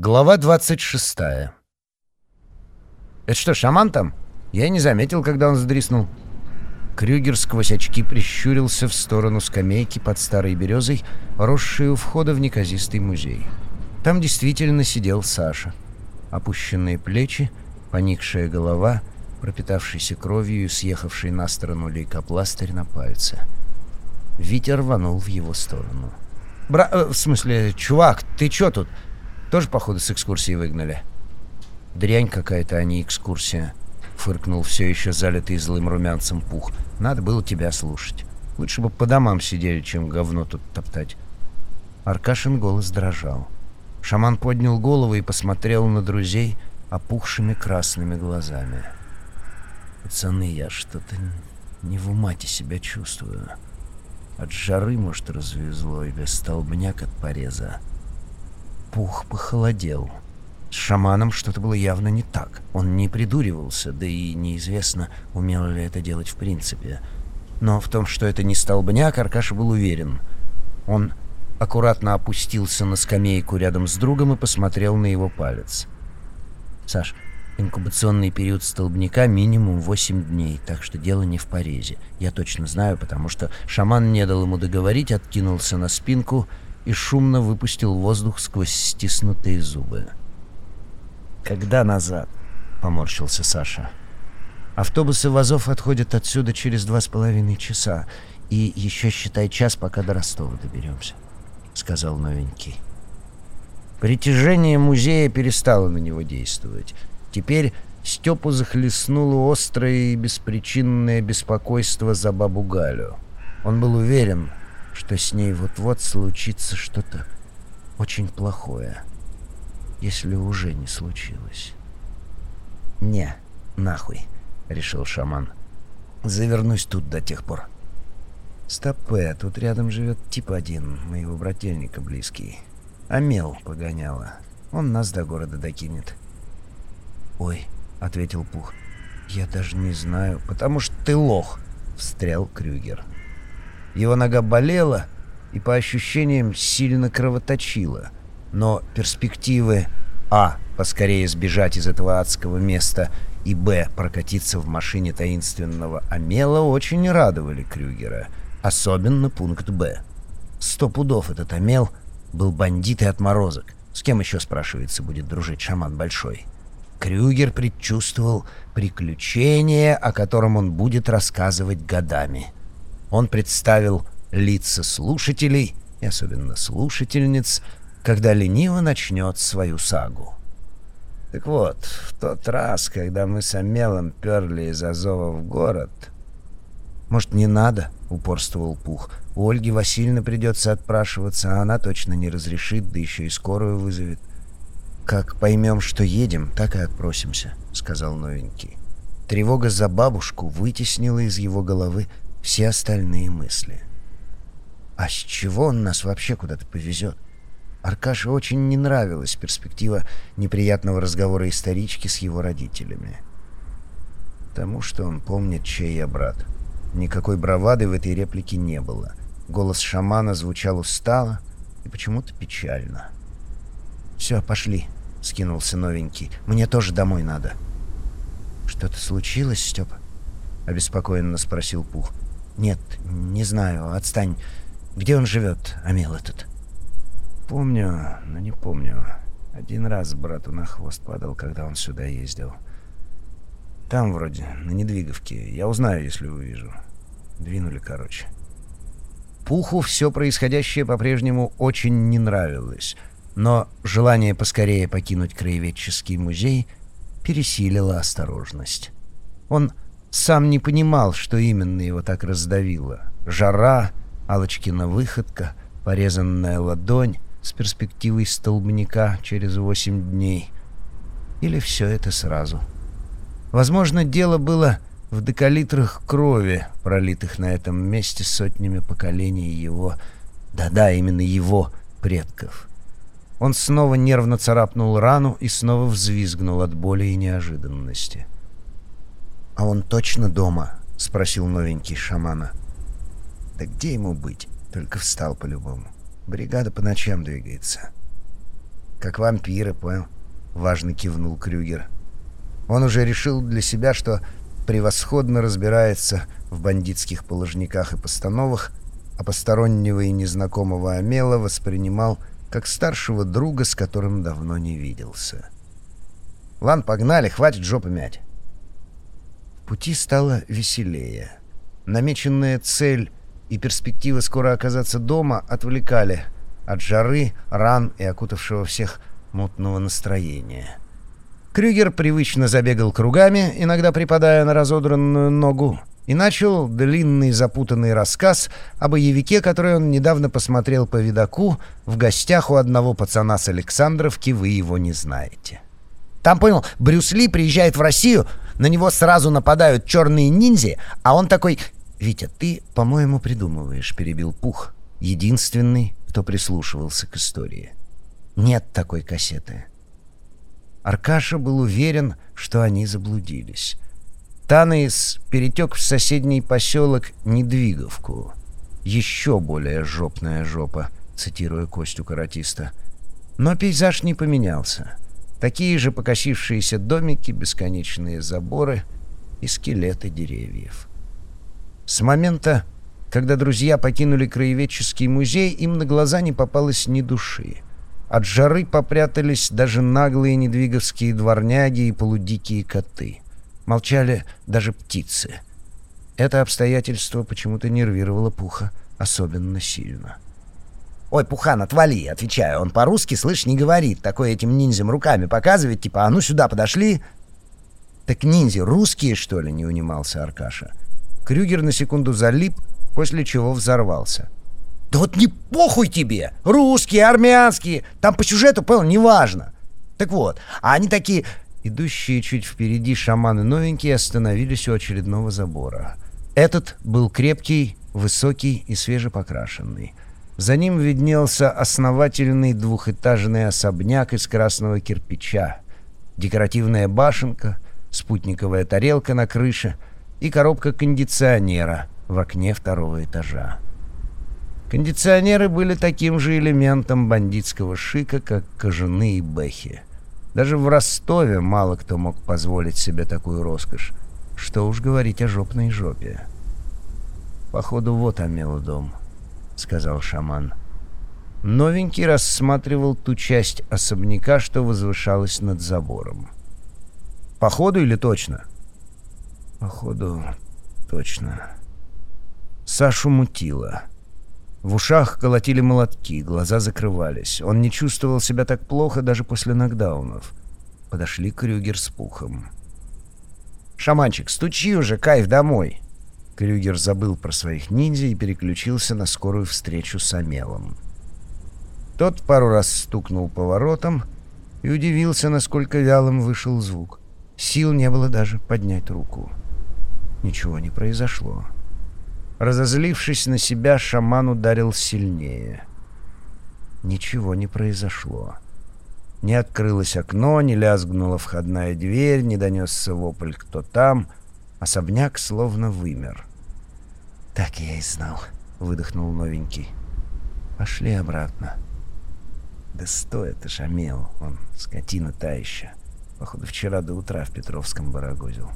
Глава 26 «Это что, шаман там? Я не заметил, когда он сдриснул». Крюгер сквозь очки прищурился в сторону скамейки под старой березой, росшей у входа в неказистый музей. Там действительно сидел Саша. Опущенные плечи, поникшая голова, пропитавшийся кровью и съехавший на сторону лейкопластырь на пальце. Витя рванул в его сторону. «Бра... Э, в смысле, чувак, ты чё тут?» Тоже, походу, с экскурсии выгнали?» «Дрянь какая-то, а не экскурсия», — фыркнул все еще залитый злым румянцем пух. «Надо было тебя слушать. Лучше бы по домам сидели, чем говно тут топтать». Аркашин голос дрожал. Шаман поднял голову и посмотрел на друзей опухшими красными глазами. «Пацаны, я что-то не в умате себя чувствую. От жары, может, развезло, или столбняк от пореза». Пух похолодел. С шаманом что-то было явно не так. Он не придуривался, да и неизвестно, умел ли это делать в принципе. Но в том, что это не столбняк, Аркаша был уверен. Он аккуратно опустился на скамейку рядом с другом и посмотрел на его палец. «Саш, инкубационный период столбняка минимум 8 дней, так что дело не в порезе. Я точно знаю, потому что шаман не дал ему договорить, откинулся на спинку и шумно выпустил воздух сквозь стиснутые зубы. «Когда назад?» — поморщился Саша. «Автобусы ВАЗов отходят отсюда через два с половиной часа, и еще считай час, пока до Ростова доберемся», — сказал новенький. Притяжение музея перестало на него действовать. Теперь Степу захлестнуло острое и беспричинное беспокойство за бабу Галю. Он был уверен, что с ней вот-вот случится что-то очень плохое, если уже не случилось. «Не, нахуй», — решил шаман. «Завернусь тут до тех пор». «Стопе, тут рядом живет тип один, моего брательника близкий. Амел погоняла. Он нас до города докинет». «Ой», — ответил Пух, — «я даже не знаю, потому что ты лох», — встрял Крюгер. Его нога болела и, по ощущениям, сильно кровоточила. Но перспективы А. Поскорее сбежать из этого адского места и Б. Прокатиться в машине таинственного Амела очень радовали Крюгера. Особенно пункт Б. Сто пудов этот Амел был бандит и отморозок. С кем еще, спрашивается, будет дружить шаман Большой? Крюгер предчувствовал приключение, о котором он будет рассказывать годами. Он представил лица слушателей, и особенно слушательниц, когда лениво начнет свою сагу. Так вот, в тот раз, когда мы с Амелом перли из Азова в город... «Может, не надо?» — упорствовал Пух. «У Ольги Васильевны придется отпрашиваться, а она точно не разрешит, да еще и скорую вызовет». «Как поймем, что едем, так и отпросимся», — сказал новенький. Тревога за бабушку вытеснила из его головы все остальные мысли. А с чего он нас вообще куда-то повезет? Аркаше очень не нравилась перспектива неприятного разговора исторички с его родителями. Потому что он помнит, чей я брат. Никакой бравады в этой реплике не было. Голос шамана звучал устало и почему-то печально. «Все, пошли», — скинулся новенький. «Мне тоже домой надо». «Что-то случилось, Степа?» — обеспокоенно спросил Пух. «Нет, не знаю. Отстань. Где он живет, Амел этот?» «Помню, но не помню. Один раз брату на хвост падал, когда он сюда ездил. Там вроде, на Недвиговке. Я узнаю, если увижу. Двинули, короче». Пуху все происходящее по-прежнему очень не нравилось, но желание поскорее покинуть краеведческий музей пересилило осторожность. Он сам не понимал, что именно его так раздавило. Жара, Алочкина выходка, порезанная ладонь с перспективой столбняка через восемь дней. Или все это сразу. Возможно, дело было в декалитрах крови, пролитых на этом месте сотнями поколений его, да-да, именно его предков. Он снова нервно царапнул рану и снова взвизгнул от боли и неожиданности. — «А он точно дома?» — спросил новенький шамана. «Да где ему быть? Только встал по-любому. Бригада по ночам двигается». как вампиры, понял?» — важно кивнул Крюгер. Он уже решил для себя, что превосходно разбирается в бандитских положниках и постановах, а постороннего и незнакомого Амела воспринимал как старшего друга, с которым давно не виделся. «Ладно, погнали, хватит жопы мять». Пути стало веселее. Намеченная цель и перспектива скоро оказаться дома отвлекали от жары, ран и окутавшего всех мутного настроения. Крюгер привычно забегал кругами, иногда припадая на разодранную ногу, и начал длинный запутанный рассказ о боевике, который он недавно посмотрел по видаку в гостях у одного пацана с Александровки, вы его не знаете. Там, понял, Брюс Ли приезжает в Россию, на него сразу нападают черные ниндзя, а он такой... «Витя, ты, по-моему, придумываешь», — перебил Пух, единственный, кто прислушивался к истории. «Нет такой кассеты». Аркаша был уверен, что они заблудились. Танаис перетек в соседний поселок Недвиговку. Еще более жопная жопа, цитируя Костю Каратиста. Но пейзаж не поменялся. Такие же покосившиеся домики, бесконечные заборы и скелеты деревьев. С момента, когда друзья покинули краеведческий музей, им на глаза не попалось ни души. От жары попрятались даже наглые недвиговские дворняги и полудикие коты. Молчали даже птицы. Это обстоятельство почему-то нервировало Пуха особенно сильно. — «Ой, Пухан, отвали!» — отвечаю. Он по-русски, слышь, не говорит. Такой этим ниндзям руками показывает, типа «А ну сюда, подошли!» «Так ниндзя русские, что ли?» — не унимался Аркаша. Крюгер на секунду залип, после чего взорвался. «Да вот не похуй тебе! Русские, армянские! Там по сюжету, понял, неважно!» «Так вот, а они такие...» Идущие чуть впереди шаманы новенькие остановились у очередного забора. Этот был крепкий, высокий и свежепокрашенный. За ним виднелся основательный двухэтажный особняк из красного кирпича, декоративная башенка, спутниковая тарелка на крыше и коробка кондиционера в окне второго этажа. Кондиционеры были таким же элементом бандитского шика, как кожаные бэхи. Даже в Ростове мало кто мог позволить себе такую роскошь. Что уж говорить о жопной жопе. Походу, вот Амела дом. — сказал шаман. Новенький рассматривал ту часть особняка, что возвышалась над забором. «Походу или точно?» «Походу, точно». Сашу мутило. В ушах колотили молотки, глаза закрывались. Он не чувствовал себя так плохо даже после нокдаунов. Подошли Крюгер с пухом. «Шаманчик, стучи уже, кайф, домой!» Крюгер забыл про своих ниндзя и переключился на скорую встречу с Амелом. Тот пару раз стукнул по воротам и удивился, насколько вялым вышел звук. Сил не было даже поднять руку. Ничего не произошло. Разозлившись на себя, шаман ударил сильнее. Ничего не произошло. Не открылось окно, не лязгнула входная дверь, не донесся вопль «Кто там?», Особняк словно вымер. «Так я и знал», — выдохнул новенький. «Пошли обратно». «Да стой, это шамел, он скотина та еще. Походу, вчера до утра в Петровском барагозил.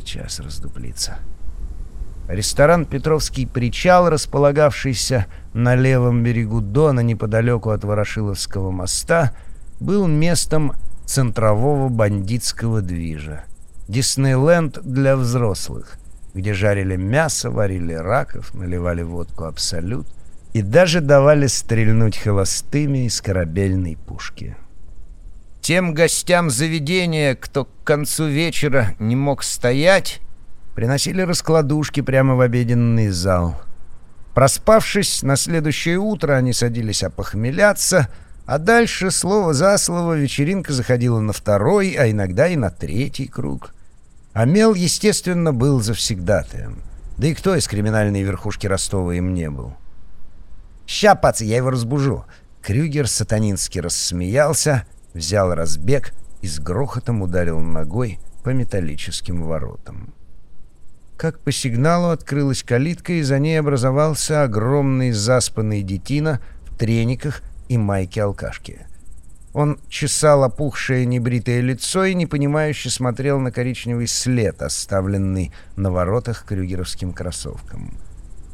Сейчас раздуплится». Ресторан «Петровский причал», располагавшийся на левом берегу Дона, неподалеку от Ворошиловского моста, был местом центрового бандитского движа. Диснейленд для взрослых, где жарили мясо, варили раков, наливали водку «Абсолют» и даже давали стрельнуть холостыми из корабельной пушки. Тем гостям заведения, кто к концу вечера не мог стоять, приносили раскладушки прямо в обеденный зал. Проспавшись, на следующее утро они садились опохмеляться, а дальше, слово за слово, вечеринка заходила на второй, а иногда и на третий круг — Амел, естественно, был завсегдатаем. Да и кто из криминальной верхушки Ростова им не был? «Ща, пацы, я его разбужу!» Крюгер сатанински рассмеялся, взял разбег и с грохотом ударил ногой по металлическим воротам. Как по сигналу открылась калитка, и за ней образовался огромный заспанный детина в трениках и майке-алкашки. Он чесал опухшее небритое лицо и непонимающе смотрел на коричневый след, оставленный на воротах крюгеровским кроссовком.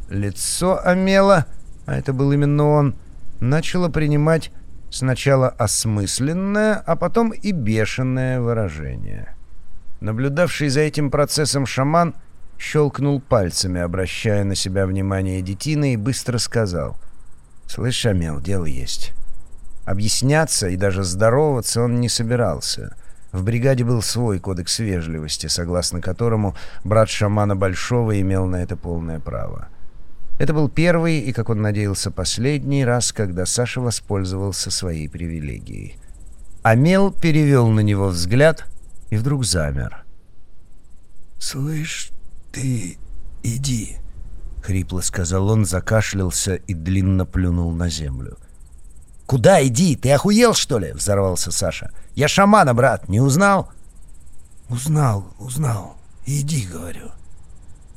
Лицо Амела, а это был именно он, начало принимать сначала осмысленное, а потом и бешеное выражение. Наблюдавший за этим процессом шаман щелкнул пальцами, обращая на себя внимание детины, и быстро сказал «Слышь, Амел, дело есть». Объясняться и даже здороваться он не собирался. В бригаде был свой кодекс вежливости, согласно которому брат шамана Большого имел на это полное право. Это был первый и, как он надеялся, последний раз, когда Саша воспользовался своей привилегией. Амел перевел на него взгляд и вдруг замер. «Слышь, ты иди», — хрипло сказал он, закашлялся и длинно плюнул на землю. «Куда иди? Ты охуел, что ли?» — взорвался Саша. «Я шамана, брат, не узнал?» «Узнал, узнал. Иди, говорю».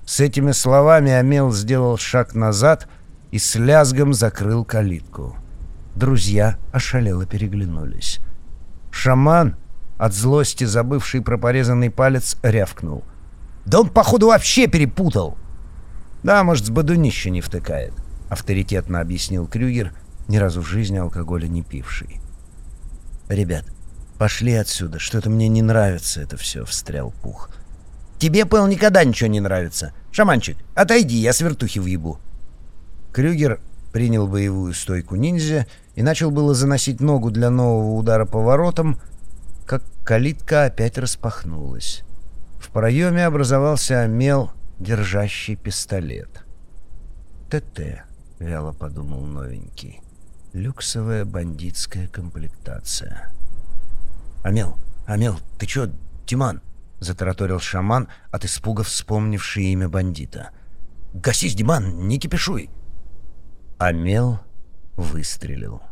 С этими словами Амел сделал шаг назад и с лязгом закрыл калитку. Друзья ошалело переглянулись. Шаман, от злости забывший про порезанный палец, рявкнул. «Да он, походу, вообще перепутал!» «Да, может, с бодунище не втыкает», — авторитетно объяснил Крюгер, ни разу в жизни алкоголя не пивший. «Ребят, пошли отсюда, что-то мне не нравится это все», — встрял Пух. Тебе, Пэл, никогда ничего не нравится. Шаманчик, отойди, я с вертухи въебу». Крюгер принял боевую стойку ниндзя и начал было заносить ногу для нового удара по воротам, как калитка опять распахнулась. В проеме образовался омел, держащий пистолет. «ТТ», — вяло подумал новенький. «Люксовая бандитская комплектация». «Амел, Амел, ты чё, Тиман?» — затараторил шаман, от испуга вспомнивший имя бандита. «Гасись, Диман, не кипишуй!» Амел выстрелил.